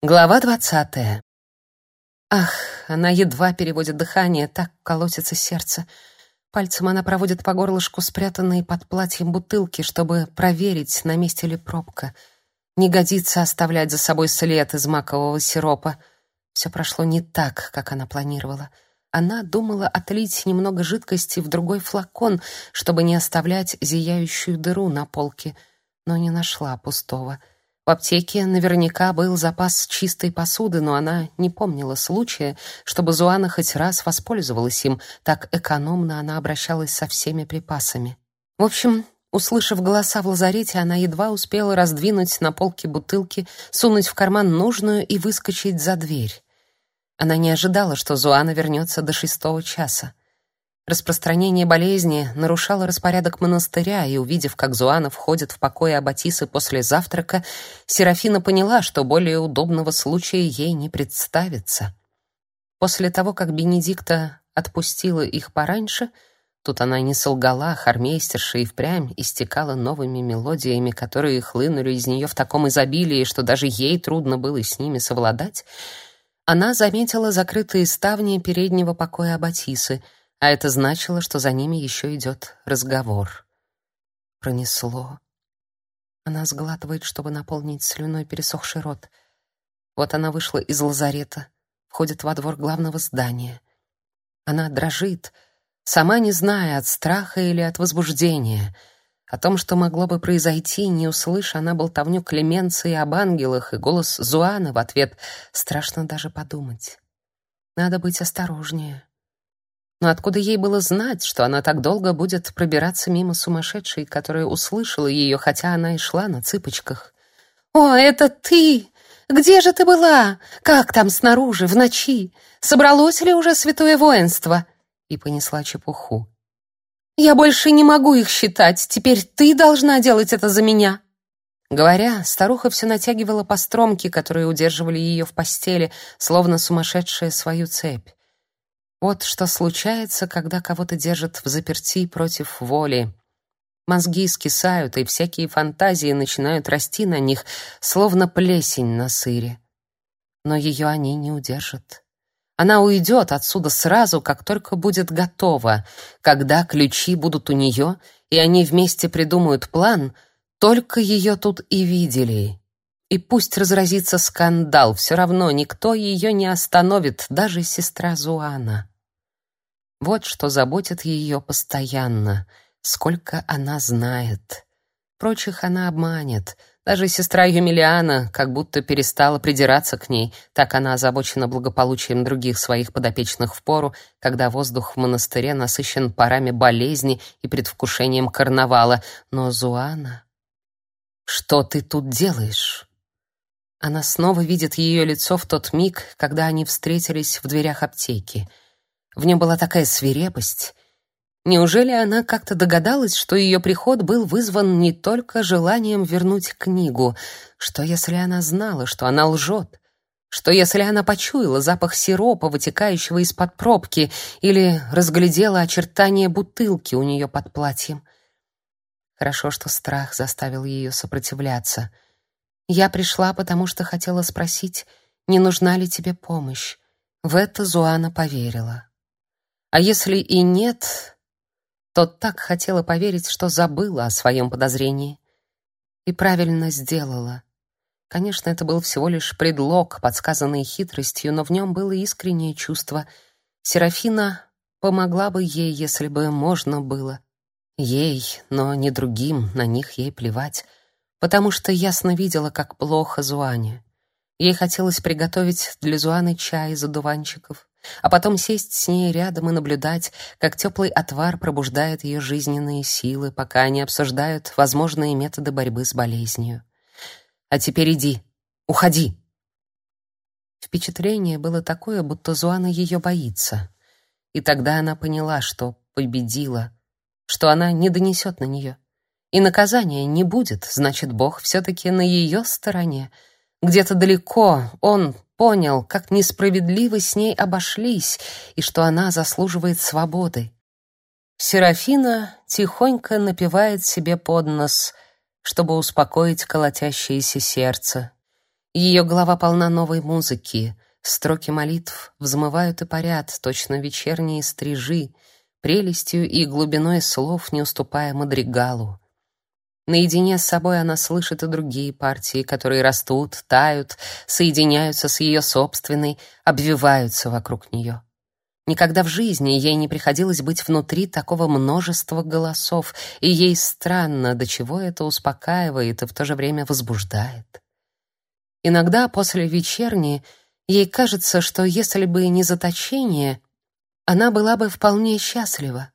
Глава двадцатая. Ах, она едва переводит дыхание, так колотится сердце. Пальцем она проводит по горлышку спрятанной под платьем бутылки, чтобы проверить, на месте ли пробка. Не годится оставлять за собой след из макового сиропа. Все прошло не так, как она планировала. Она думала отлить немного жидкости в другой флакон, чтобы не оставлять зияющую дыру на полке, но не нашла пустого — в аптеке наверняка был запас чистой посуды, но она не помнила случая, чтобы Зуана хоть раз воспользовалась им, так экономно она обращалась со всеми припасами. В общем, услышав голоса в лазарете, она едва успела раздвинуть на полке бутылки, сунуть в карман нужную и выскочить за дверь. Она не ожидала, что Зуана вернется до шестого часа. Распространение болезни нарушало распорядок монастыря, и увидев, как Зуана входит в покои Аббатисы после завтрака, Серафина поняла, что более удобного случая ей не представится. После того, как Бенедикта отпустила их пораньше, тут она не солгала, хормейстерша и впрямь истекала новыми мелодиями, которые хлынули из нее в таком изобилии, что даже ей трудно было с ними совладать, она заметила закрытые ставни переднего покоя Аббатисы — а это значило, что за ними еще идет разговор. Пронесло. Она сглатывает, чтобы наполнить слюной пересохший рот. Вот она вышла из лазарета, входит во двор главного здания. Она дрожит, сама не зная, от страха или от возбуждения. О том, что могло бы произойти, не услыша она болтовню Клеменции об ангелах и голос Зуана в ответ, страшно даже подумать. Надо быть осторожнее. Но откуда ей было знать, что она так долго будет пробираться мимо сумасшедшей, которая услышала ее, хотя она и шла на цыпочках? «О, это ты! Где же ты была? Как там снаружи, в ночи? Собралось ли уже святое воинство?» И понесла чепуху. «Я больше не могу их считать. Теперь ты должна делать это за меня». Говоря, старуха все натягивала по стромке, которые удерживали ее в постели, словно сумасшедшая свою цепь. Вот что случается, когда кого-то держат в заперти против воли. Мозги скисают, и всякие фантазии начинают расти на них, словно плесень на сыре. Но ее они не удержат. Она уйдет отсюда сразу, как только будет готова. Когда ключи будут у нее, и они вместе придумают план, только ее тут и видели. И пусть разразится скандал, все равно никто ее не остановит, даже сестра Зуана. Вот что заботит ее постоянно, сколько она знает. Прочих она обманет. Даже сестра Юмилиана как будто перестала придираться к ней, так она озабочена благополучием других своих подопечных в пору, когда воздух в монастыре насыщен парами болезни и предвкушением карнавала. Но Зуана... «Что ты тут делаешь?» Она снова видит ее лицо в тот миг, когда они встретились в дверях аптеки — в нем была такая свирепость. Неужели она как-то догадалась, что ее приход был вызван не только желанием вернуть книгу? Что если она знала, что она лжет? Что если она почуяла запах сиропа, вытекающего из-под пробки, или разглядела очертания бутылки у нее под платьем? Хорошо, что страх заставил ее сопротивляться. Я пришла, потому что хотела спросить, не нужна ли тебе помощь. В это Зуана поверила. А если и нет, то так хотела поверить, что забыла о своем подозрении. И правильно сделала. Конечно, это был всего лишь предлог, подсказанный хитростью, но в нем было искреннее чувство. Серафина помогла бы ей, если бы можно было. Ей, но не другим, на них ей плевать, потому что ясно видела, как плохо Зуане. Ей хотелось приготовить для Зуаны чай из одуванчиков, а потом сесть с ней рядом и наблюдать, как теплый отвар пробуждает ее жизненные силы, пока они обсуждают возможные методы борьбы с болезнью. А теперь иди, уходи. Впечатление было такое, будто Зуана ее боится. И тогда она поняла, что победила, что она не донесет на нее. И наказания не будет, значит, Бог все-таки на ее стороне. Где-то далеко он, понял, как несправедливо с ней обошлись и что она заслуживает свободы. Серафина тихонько напевает себе под нос, чтобы успокоить колотящееся сердце. Ее голова полна новой музыки. Строки молитв взмывают и парят, точно вечерние стрижи, прелестью и глубиной слов не уступая мадригалу. Наедине с собой она слышит и другие партии, которые растут, тают, соединяются с ее собственной, обвиваются вокруг нее. Никогда в жизни ей не приходилось быть внутри такого множества голосов, и ей странно, до чего это успокаивает и в то же время возбуждает. Иногда после вечерни ей кажется, что если бы не заточение, она была бы вполне счастлива.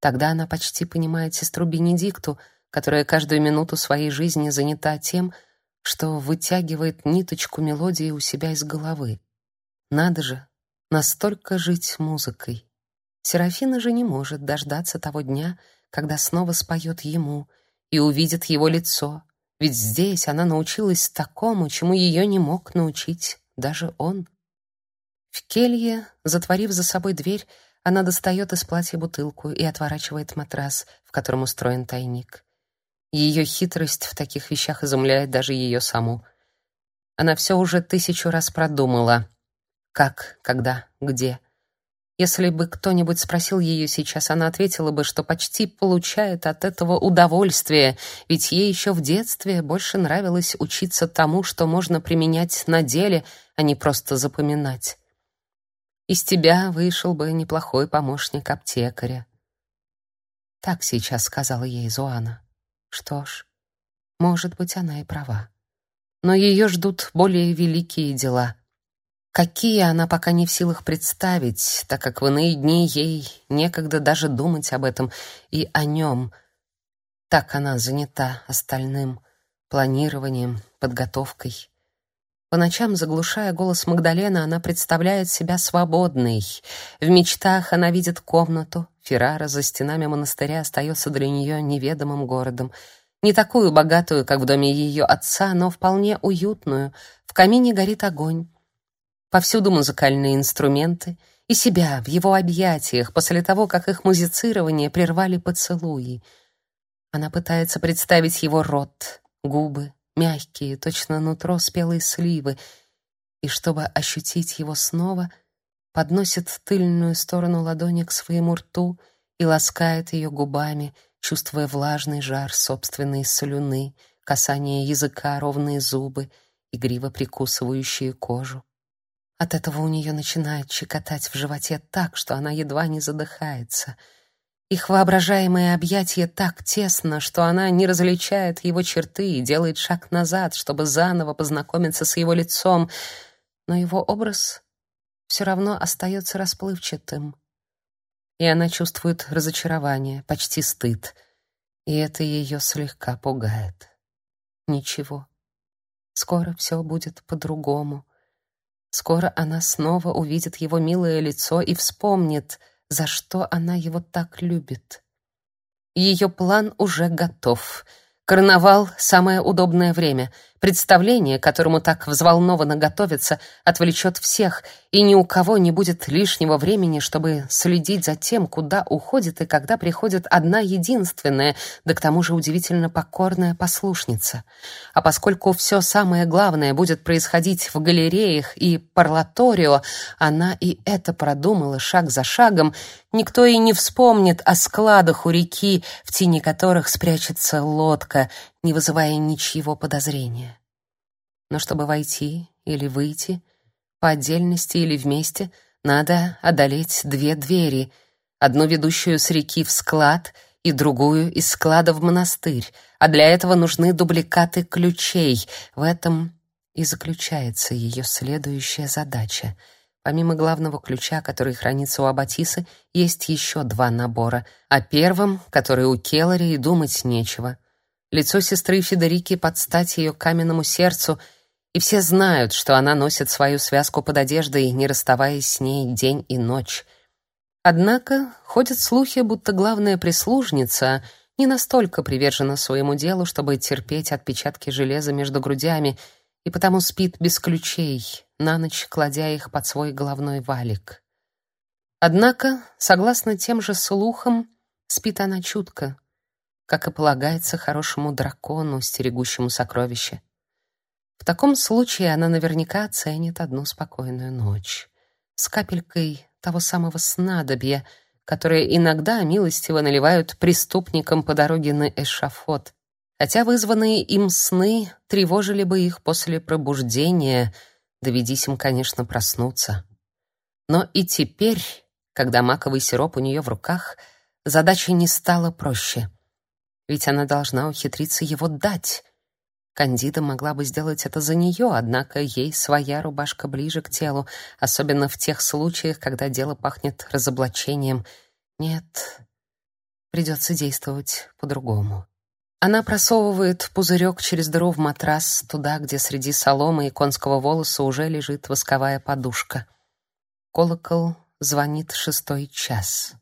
Тогда она почти понимает сестру Бенедикту, которая каждую минуту своей жизни занята тем, что вытягивает ниточку мелодии у себя из головы. Надо же, настолько жить музыкой. Серафина же не может дождаться того дня, когда снова споет ему и увидит его лицо, ведь здесь она научилась такому, чему ее не мог научить даже он. В келье, затворив за собой дверь, она достает из платья бутылку и отворачивает матрас, в котором устроен тайник. Ее хитрость в таких вещах изумляет даже ее саму. Она все уже тысячу раз продумала. Как, когда, где. Если бы кто-нибудь спросил ее сейчас, она ответила бы, что почти получает от этого удовольствие, ведь ей еще в детстве больше нравилось учиться тому, что можно применять на деле, а не просто запоминать. Из тебя вышел бы неплохой помощник аптекаря. Так сейчас сказала ей Зуана. Что ж, может быть, она и права. Но ее ждут более великие дела. Какие она пока не в силах представить, так как в иные дни ей некогда даже думать об этом и о нем. Так она занята остальным планированием, подготовкой. По ночам, заглушая голос Магдалены, она представляет себя свободной. В мечтах она видит комнату. Феррара за стенами монастыря остается для нее неведомым городом. Не такую богатую, как в доме ее отца, но вполне уютную. В камине горит огонь. Повсюду музыкальные инструменты и себя в его объятиях после того, как их музицирование прервали поцелуи. Она пытается представить его рот, губы, мягкие, точно нутро спелой сливы, и чтобы ощутить его снова, подносит тыльную сторону ладони к своему рту и ласкает ее губами, чувствуя влажный жар собственной слюны, касание языка, ровные зубы, игриво прикусывающие кожу. От этого у нее начинает щекотать в животе так, что она едва не задыхается — их воображаемое объятие так тесно, что она не различает его черты и делает шаг назад, чтобы заново познакомиться с его лицом, но его образ все равно остается расплывчатым. И она чувствует разочарование, почти стыд, и это ее слегка пугает. Ничего. Скоро все будет по-другому. Скоро она снова увидит его милое лицо и вспомнит — за что она его так любит. Ее план уже готов — Карнавал — самое удобное время. Представление, которому так взволнованно готовятся, отвлечет всех, и ни у кого не будет лишнего времени, чтобы следить за тем, куда уходит и когда приходит одна единственная, да к тому же удивительно покорная послушница. А поскольку все самое главное будет происходить в галереях и парлаторио, она и это продумала шаг за шагом, никто и не вспомнит о складах у реки, в тени которых спрячется лодка, не вызывая ничьего подозрения. Но чтобы войти или выйти, по отдельности или вместе, надо одолеть две двери, одну ведущую с реки в склад и другую из склада в монастырь, а для этого нужны дубликаты ключей. В этом и заключается ее следующая задача. Помимо главного ключа, который хранится у Аббатисы, есть еще два набора. О первом, который у Келлари, и думать нечего. Лицо сестры Федерики под стать ее каменному сердцу, и все знают, что она носит свою связку под одеждой, не расставаясь с ней день и ночь. Однако ходят слухи, будто главная прислужница не настолько привержена своему делу, чтобы терпеть отпечатки железа между грудями, и потому спит без ключей, на ночь кладя их под свой головной валик. Однако, согласно тем же слухам, спит она чутко, как и полагается хорошему дракону, стерегущему сокровища. В таком случае она наверняка оценит одну спокойную ночь с капелькой того самого снадобья, которое иногда милостиво наливают преступникам по дороге на эшафот, хотя вызванные им сны тревожили бы их после пробуждения, доведись им, конечно, проснуться. Но и теперь, когда маковый сироп у нее в руках, задача не стала проще. Ведь она должна ухитриться его дать. Кандида могла бы сделать это за нее, однако ей своя рубашка ближе к телу, особенно в тех случаях, когда дело пахнет разоблачением. Нет, придется действовать по-другому. Она просовывает пузырек через дыру в матрас, туда, где среди соломы и конского волоса уже лежит восковая подушка. Колокол звонит шестой час.